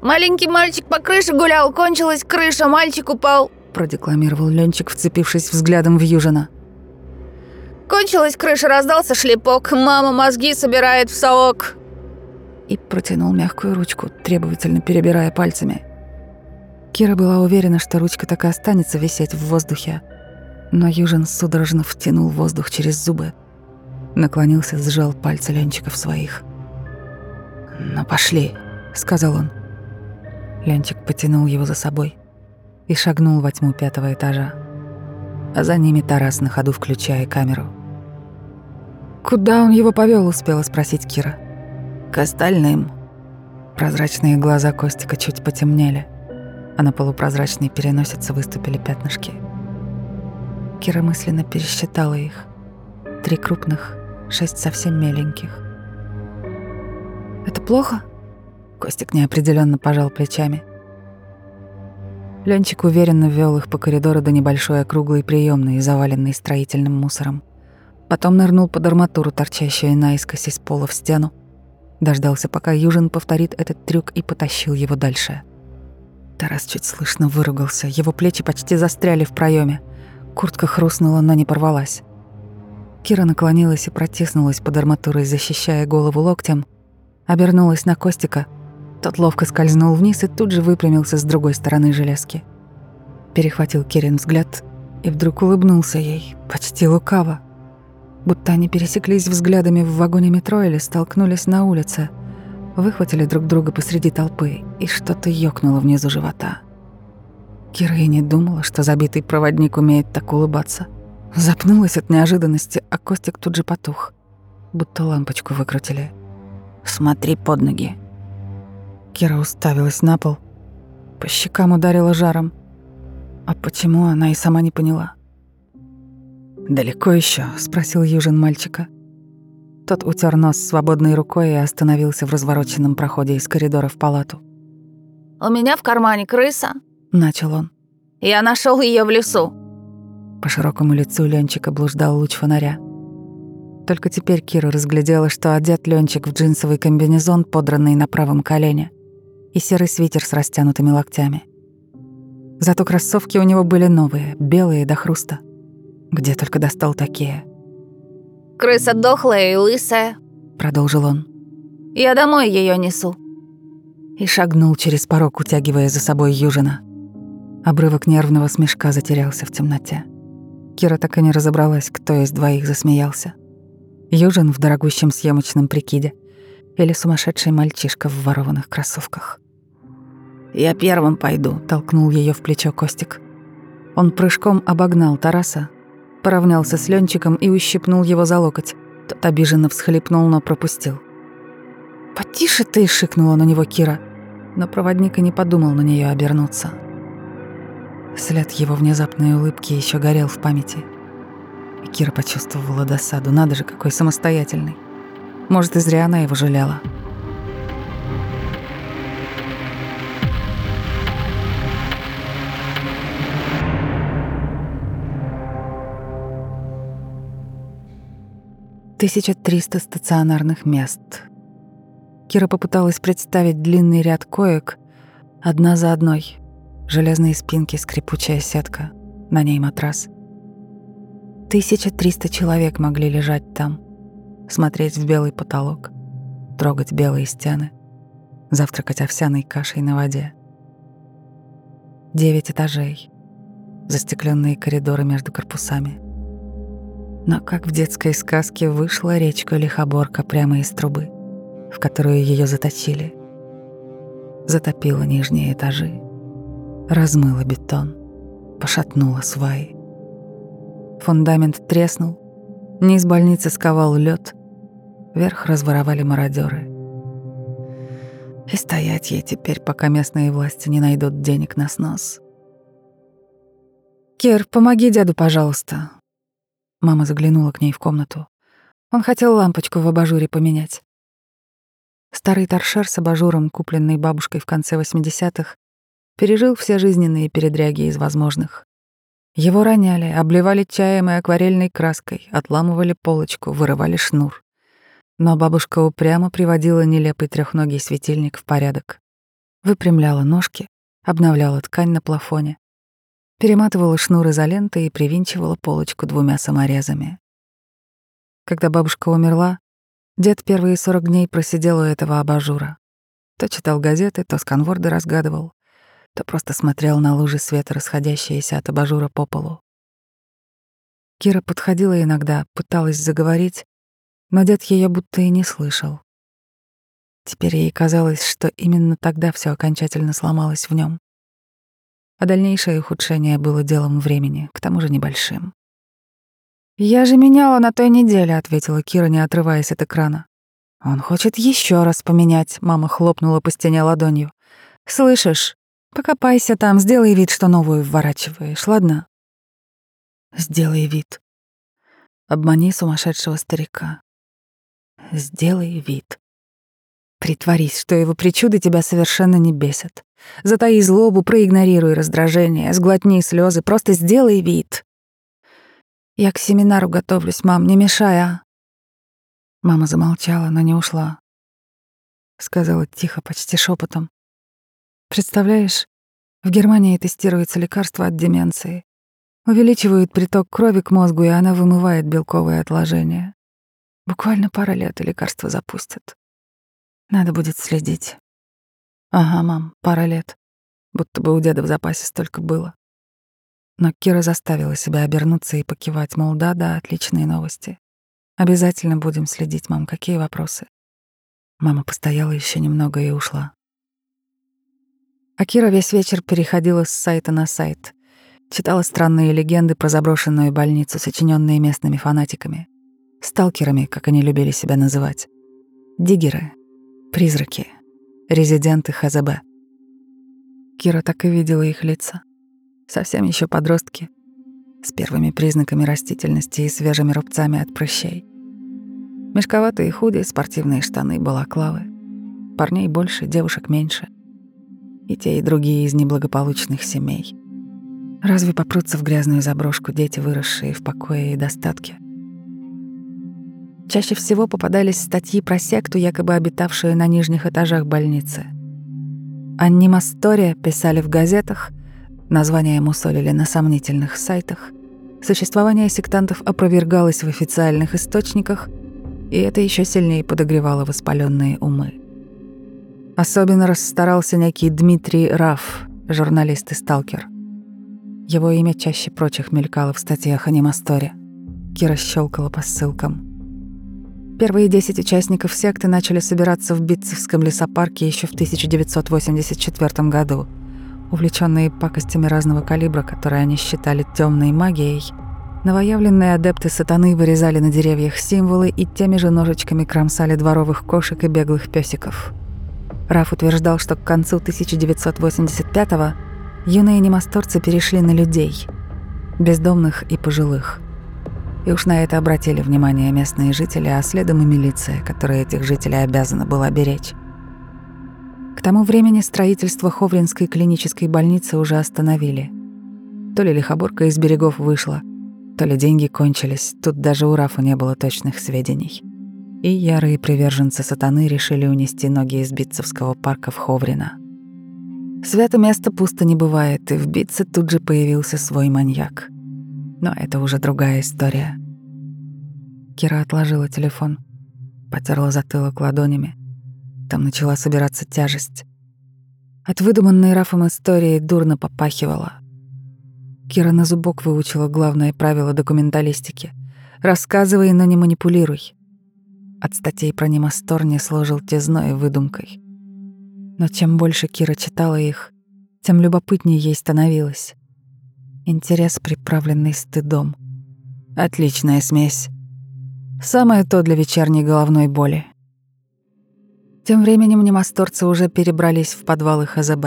«Маленький мальчик по крыше гулял, кончилась крыша, мальчик упал», продекламировал Ленчик, вцепившись взглядом в Южина. Кончилась крыша, раздался шлепок. Мама мозги собирает в совок. И протянул мягкую ручку, требовательно перебирая пальцами. Кира была уверена, что ручка так и останется висеть в воздухе. Но Южин судорожно втянул воздух через зубы. Наклонился, сжал пальцы Ленчика в своих. «Ну пошли», — сказал он. Ленчик потянул его за собой и шагнул во тьму пятого этажа. А за ними Тарас на ходу включая камеру. «Куда он его повел? успела спросить Кира. «К остальным». Прозрачные глаза Костика чуть потемнели, а на полупрозрачной переносице выступили пятнышки. Кира мысленно пересчитала их. Три крупных, шесть совсем меленьких. «Это плохо?» Костик неопределенно пожал плечами. Ленчик уверенно вел их по коридору до небольшой округлой приемной, заваленной строительным мусором. Потом нырнул под арматуру, торчащую наискось из пола в стену. Дождался, пока Южин повторит этот трюк и потащил его дальше. Тарас чуть слышно выругался, его плечи почти застряли в проеме. Куртка хрустнула, но не порвалась. Кира наклонилась и протиснулась под арматурой, защищая голову локтем. Обернулась на Костика. Тот ловко скользнул вниз и тут же выпрямился с другой стороны железки. Перехватил Кирин взгляд и вдруг улыбнулся ей, почти лукаво будто они пересеклись взглядами в вагоне метро или столкнулись на улице, выхватили друг друга посреди толпы, и что-то ёкнуло внизу живота. Кира и не думала, что забитый проводник умеет так улыбаться. Запнулась от неожиданности, а Костик тут же потух, будто лампочку выкрутили. «Смотри под ноги». Кира уставилась на пол. По щекам ударила жаром. А почему, она и сама не поняла. «Далеко еще? спросил Южин мальчика. Тот утер нос свободной рукой и остановился в развороченном проходе из коридора в палату. у меня в кармане крыса», — начал он. «Я нашел ее в лесу». По широкому лицу Ленчика блуждал луч фонаря. Только теперь Кира разглядела, что одет Ленчик в джинсовый комбинезон, подранный на правом колене, и серый свитер с растянутыми локтями. Зато кроссовки у него были новые, белые до хруста. Где только достал такие. «Крыса дохлая и лысая», — продолжил он. «Я домой ее несу». И шагнул через порог, утягивая за собой Южина. Обрывок нервного смешка затерялся в темноте. Кира так и не разобралась, кто из двоих засмеялся. Южин в дорогущем съемочном прикиде или сумасшедший мальчишка в ворованных кроссовках. «Я первым пойду», — толкнул ее в плечо Костик. Он прыжком обогнал Тараса, поравнялся с Ленчиком и ущипнул его за локоть. Тот обиженно всхлипнул, но пропустил. «Потише ты!» — шикнула на него Кира, но проводник и не подумал на нее обернуться. След его внезапной улыбки еще горел в памяти. И Кира почувствовала досаду. Надо же, какой самостоятельный. Может, и зря она его жалела. Тысяча триста стационарных мест. Кира попыталась представить длинный ряд коек, одна за одной. Железные спинки, скрипучая сетка, на ней матрас. Тысяча триста человек могли лежать там, смотреть в белый потолок, трогать белые стены, завтракать овсяной кашей на воде. Девять этажей, застекленные коридоры между корпусами — но как в детской сказке вышла речка Лихоборка прямо из трубы, в которую ее заточили. Затопила нижние этажи, размыла бетон, пошатнула сваи. Фундамент треснул, низ больницы сковал лед, вверх разворовали мародеры. И стоять ей теперь, пока местные власти не найдут денег на снос. «Кир, помоги деду, пожалуйста», Мама заглянула к ней в комнату. Он хотел лампочку в абажуре поменять. Старый торшер с абажуром, купленный бабушкой в конце 80-х, пережил все жизненные передряги из возможных. Его роняли, обливали чаем и акварельной краской, отламывали полочку, вырывали шнур. Но бабушка упрямо приводила нелепый трехногий светильник в порядок. Выпрямляла ножки, обновляла ткань на плафоне, перематывала шнур изолентой и привинчивала полочку двумя саморезами. Когда бабушка умерла, дед первые сорок дней просидел у этого абажура. То читал газеты, то сканворды разгадывал, то просто смотрел на лужи света, расходящиеся от абажура по полу. Кира подходила иногда, пыталась заговорить, но дед ее будто и не слышал. Теперь ей казалось, что именно тогда все окончательно сломалось в нем а дальнейшее ухудшение было делом времени, к тому же небольшим. «Я же меняла на той неделе», — ответила Кира, не отрываясь от экрана. «Он хочет еще раз поменять», — мама хлопнула по стене ладонью. «Слышишь? Покопайся там, сделай вид, что новую вворачиваешь, ладно?» «Сделай вид. Обмани сумасшедшего старика. Сделай вид. Притворись, что его причуды тебя совершенно не бесят. Затаи злобу, проигнорируй раздражение, сглотни слезы, просто сделай вид. Я к семинару готовлюсь, мам, не мешай, а? Мама замолчала, но не ушла. Сказала тихо, почти шепотом. Представляешь, в Германии тестируется лекарство от деменции. Увеличивают приток крови к мозгу, и она вымывает белковые отложения. Буквально пара лет, и лекарство запустят. Надо будет следить. Ага, мам, пара лет. Будто бы у деда в запасе столько было. Но Кира заставила себя обернуться и покивать, мол, да-да, отличные новости. Обязательно будем следить, мам, какие вопросы. Мама постояла еще немного и ушла. А Кира весь вечер переходила с сайта на сайт, читала странные легенды про заброшенную больницу, сочиненные местными фанатиками, сталкерами, как они любили себя называть, диггеры, призраки, резиденты ХЗБ. Кира так и видела их лица. Совсем еще подростки, с первыми признаками растительности и свежими рубцами от прыщей. Мешковатые худи, спортивные штаны, балаклавы. Парней больше, девушек меньше. И те, и другие из неблагополучных семей. Разве попрутся в грязную заброшку дети, выросшие в покое и достатке? Чаще всего попадались статьи про секту, якобы обитавшую на нижних этажах больницы. Аннимастория писали в газетах, названия мусолили на сомнительных сайтах. Существование сектантов опровергалось в официальных источниках, и это еще сильнее подогревало воспаленные умы. Особенно расстарался некий Дмитрий Раф, журналист и сталкер. Его имя чаще прочих мелькало в статьях о Немасторе. Кира щелкала по ссылкам. Первые 10 участников секты начали собираться в Битцевском лесопарке еще в 1984 году. Увлеченные пакостями разного калибра, которые они считали темной магией, новоявленные адепты сатаны вырезали на деревьях символы и теми же ножичками кромсали дворовых кошек и беглых песиков. Раф утверждал, что к концу 1985-го юные немасторцы перешли на людей, бездомных и пожилых. И уж на это обратили внимание местные жители, а следом и милиция, которая этих жителей обязана была беречь. К тому времени строительство Ховринской клинической больницы уже остановили. То ли лихоборка из берегов вышла, то ли деньги кончились, тут даже у Рафа не было точных сведений и ярые приверженцы сатаны решили унести ноги из Битцевского парка в Ховрина. Свято место пусто не бывает, и в Битце тут же появился свой маньяк. Но это уже другая история. Кира отложила телефон, потерла затылок ладонями. Там начала собираться тяжесть. От выдуманной Рафом истории дурно попахивала. Кира на зубок выучила главное правило документалистики. «Рассказывай, но не манипулируй». От статей про Немастор не служил тезной выдумкой. Но чем больше Кира читала их, тем любопытнее ей становилось. Интерес, приправленный стыдом. Отличная смесь. Самое то для вечерней головной боли. Тем временем немасторцы уже перебрались в подвалы ХЗБ.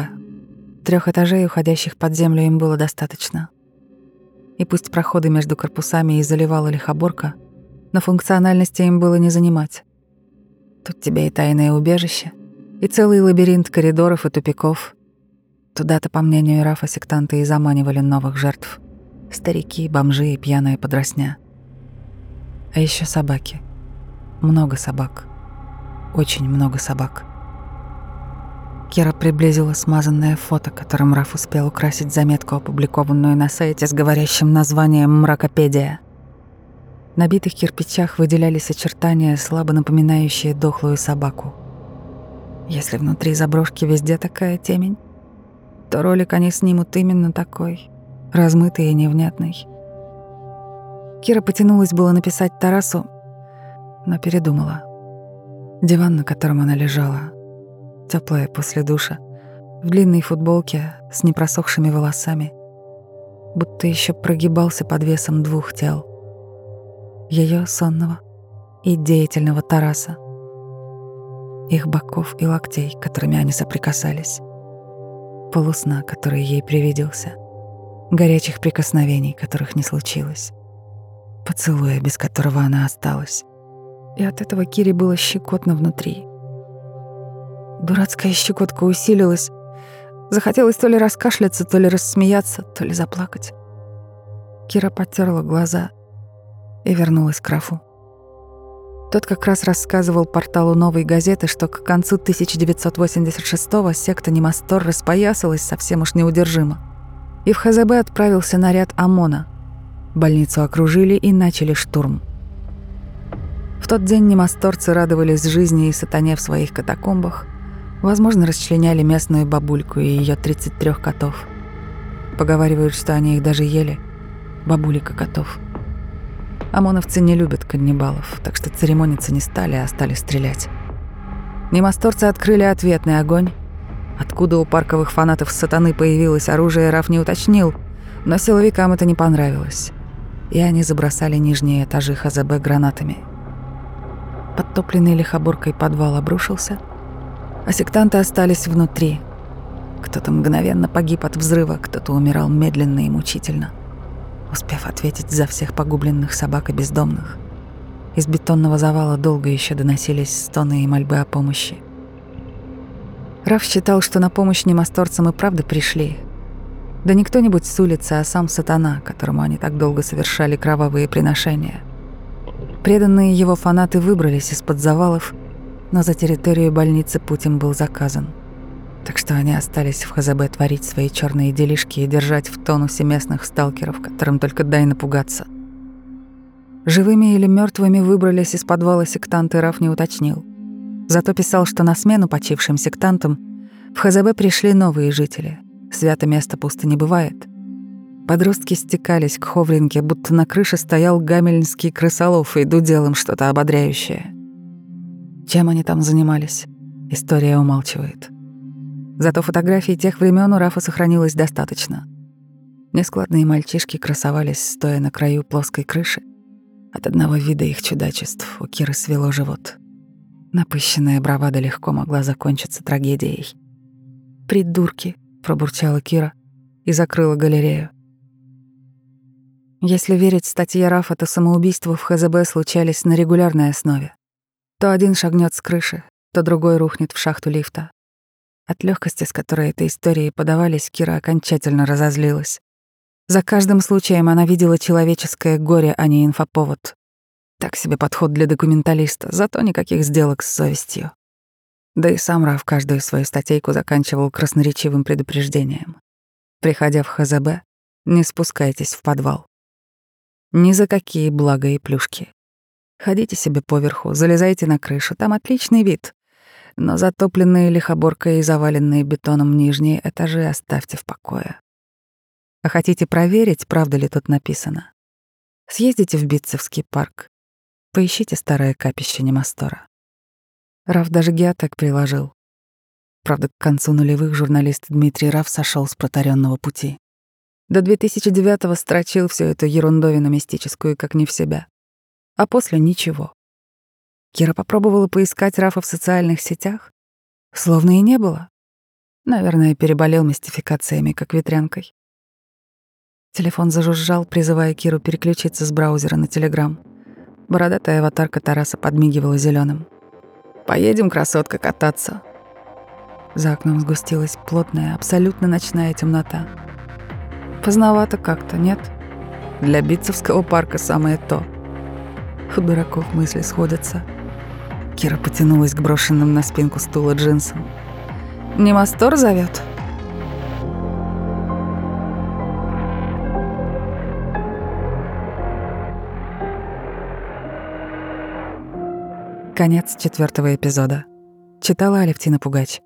Трех этажей, уходящих под землю, им было достаточно. И пусть проходы между корпусами и заливала лихоборка — но функциональности им было не занимать. Тут тебе и тайное убежище, и целый лабиринт коридоров и тупиков. Туда-то, по мнению Рафа, сектанты и заманивали новых жертв. Старики, бомжи и пьяная подросня. А еще собаки. Много собак. Очень много собак. Кира приблизила смазанное фото, которым Раф успел украсить заметку, опубликованную на сайте с говорящим названием «Мракопедия». На битых кирпичах выделялись очертания, слабо напоминающие дохлую собаку. Если внутри заброшки везде такая темень, то ролик они снимут именно такой, размытый и невнятный. Кира потянулась было написать Тарасу, но передумала. Диван, на котором она лежала, теплая после душа, в длинной футболке с непросохшими волосами, будто еще прогибался под весом двух тел — ее сонного и деятельного Тараса, их боков и локтей, которыми они соприкасались, полусна, который ей привиделся, горячих прикосновений, которых не случилось, поцелуя, без которого она осталась. И от этого Кире было щекотно внутри. Дурацкая щекотка усилилась. Захотелось то ли раскашляться, то ли рассмеяться, то ли заплакать. Кира потерла глаза — и вернулась к Рафу. Тот как раз рассказывал порталу «Новой газеты», что к концу 1986-го секта Немастор распоясалась совсем уж неудержимо. И в ХЗБ отправился наряд ОМОНа. Больницу окружили и начали штурм. В тот день немасторцы радовались жизни и сатане в своих катакомбах, возможно, расчленяли местную бабульку и ее 33 котов. Поговаривают, что они их даже ели. Бабулика котов. ОМОНовцы не любят каннибалов, так что церемониться не стали, а стали стрелять. Немасторцы открыли ответный огонь. Откуда у парковых фанатов сатаны появилось оружие, Раф не уточнил, но силовикам это не понравилось. И они забросали нижние этажи ХЗБ гранатами. Подтопленный лихоборкой подвал обрушился, а сектанты остались внутри. Кто-то мгновенно погиб от взрыва, кто-то умирал медленно и мучительно успев ответить за всех погубленных собак и бездомных. Из бетонного завала долго еще доносились стоны и мольбы о помощи. Раф считал, что на помощь немасторцам и правда пришли. Да не кто-нибудь с улицы, а сам сатана, которому они так долго совершали кровавые приношения. Преданные его фанаты выбрались из-под завалов, но за территорию больницы Путин был заказан. Так что они остались в ХЗБ творить свои черные делишки и держать в тонусе местных сталкеров, которым только дай напугаться. Живыми или мертвыми выбрались из подвала сектанты, Раф не уточнил. Зато писал, что на смену почившим сектантам в ХЗБ пришли новые жители. Свято место пусто не бывает. Подростки стекались к Ховринке, будто на крыше стоял гамельнский крысолов и дудел им что-то ободряющее. Чем они там занимались, история умалчивает. Зато фотографий тех времен у Рафа сохранилось достаточно. Нескладные мальчишки красовались, стоя на краю плоской крыши. От одного вида их чудачеств у Киры свело живот. Напыщенная бравада легко могла закончиться трагедией. «Придурки!» — пробурчала Кира и закрыла галерею. Если верить статье Рафа, то самоубийства в ХЗБ случались на регулярной основе. То один шагнет с крыши, то другой рухнет в шахту лифта. От легкости, с которой этой истории подавались, Кира окончательно разозлилась. За каждым случаем она видела человеческое горе, а не инфоповод. Так себе подход для документалиста, зато никаких сделок с совестью. Да и сам Раф каждую свою статейку заканчивал красноречивым предупреждением. Приходя в ХЗБ, не спускайтесь в подвал. Ни за какие блага и плюшки. Ходите себе поверху, залезайте на крышу, там отличный вид но затопленные лихоборкой и заваленные бетоном нижние этажи оставьте в покое. А хотите проверить, правда ли тут написано? Съездите в Битцевский парк, поищите старое капище Немастора. Раф даже геотек приложил. Правда, к концу нулевых журналист Дмитрий Раф сошел с протаренного пути. До 2009-го строчил всю эту ерундовину мистическую, как не в себя. А после — ничего. Кира попробовала поискать Рафа в социальных сетях. Словно и не было. Наверное, переболел мистификациями, как ветрянкой. Телефон зажужжал, призывая Киру переключиться с браузера на Телеграм. Бородатая аватарка Тараса подмигивала зеленым. «Поедем, красотка, кататься». За окном сгустилась плотная, абсолютно ночная темнота. Поздновато как-то, нет? Для Битцевского парка самое то. У дураков мысли сходятся. Кира потянулась к брошенным на спинку стула джинсам. «Не Мастор зовет? Конец четвертого эпизода. Читала Алевтина Пугач.